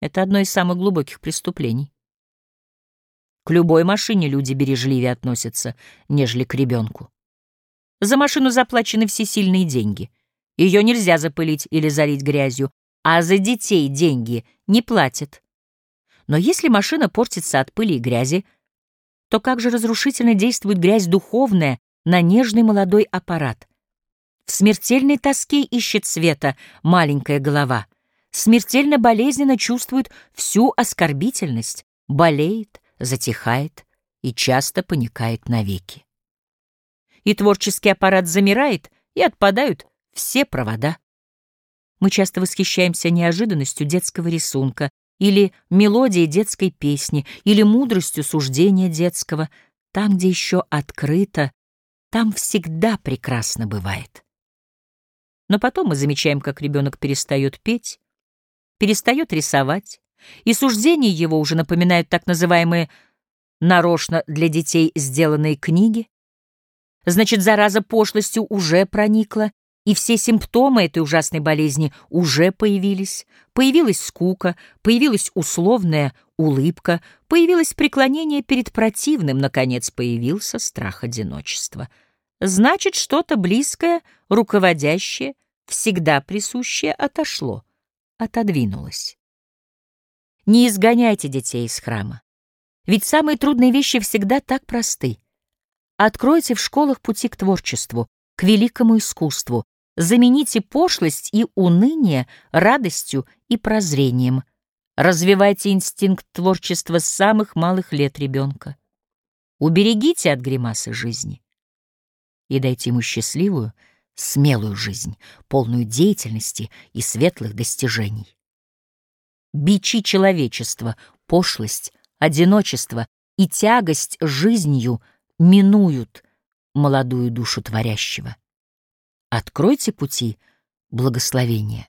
Это одно из самых глубоких преступлений. К любой машине люди бережливее относятся, нежели к ребенку. За машину заплачены всесильные деньги. Ее нельзя запылить или залить грязью, а за детей деньги не платят. Но если машина портится от пыли и грязи, то как же разрушительно действует грязь духовная на нежный молодой аппарат. В смертельной тоске ищет света маленькая голова, смертельно болезненно чувствует всю оскорбительность, болеет, затихает и часто паникает навеки. И творческий аппарат замирает, и отпадают все провода. Мы часто восхищаемся неожиданностью детского рисунка или мелодией детской песни, или мудростью суждения детского. Там, где еще открыто, там всегда прекрасно бывает. Но потом мы замечаем, как ребенок перестает петь, перестает рисовать, и суждения его уже напоминают так называемые нарочно для детей сделанные книги. Значит, зараза пошлостью уже проникла, и все симптомы этой ужасной болезни уже появились. Появилась скука, появилась условная улыбка, появилось преклонение перед противным, наконец появился страх одиночества. Значит, что-то близкое, руководящее, всегда присущее отошло, отодвинулось. Не изгоняйте детей из храма. Ведь самые трудные вещи всегда так просты. Откройте в школах пути к творчеству, к великому искусству, Замените пошлость и уныние радостью и прозрением. Развивайте инстинкт творчества с самых малых лет ребенка. Уберегите от гримасы жизни. И дайте ему счастливую, смелую жизнь, полную деятельности и светлых достижений. Бичи человечества, пошлость, одиночество и тягость жизнью минуют молодую душу творящего. Откройте пути благословения.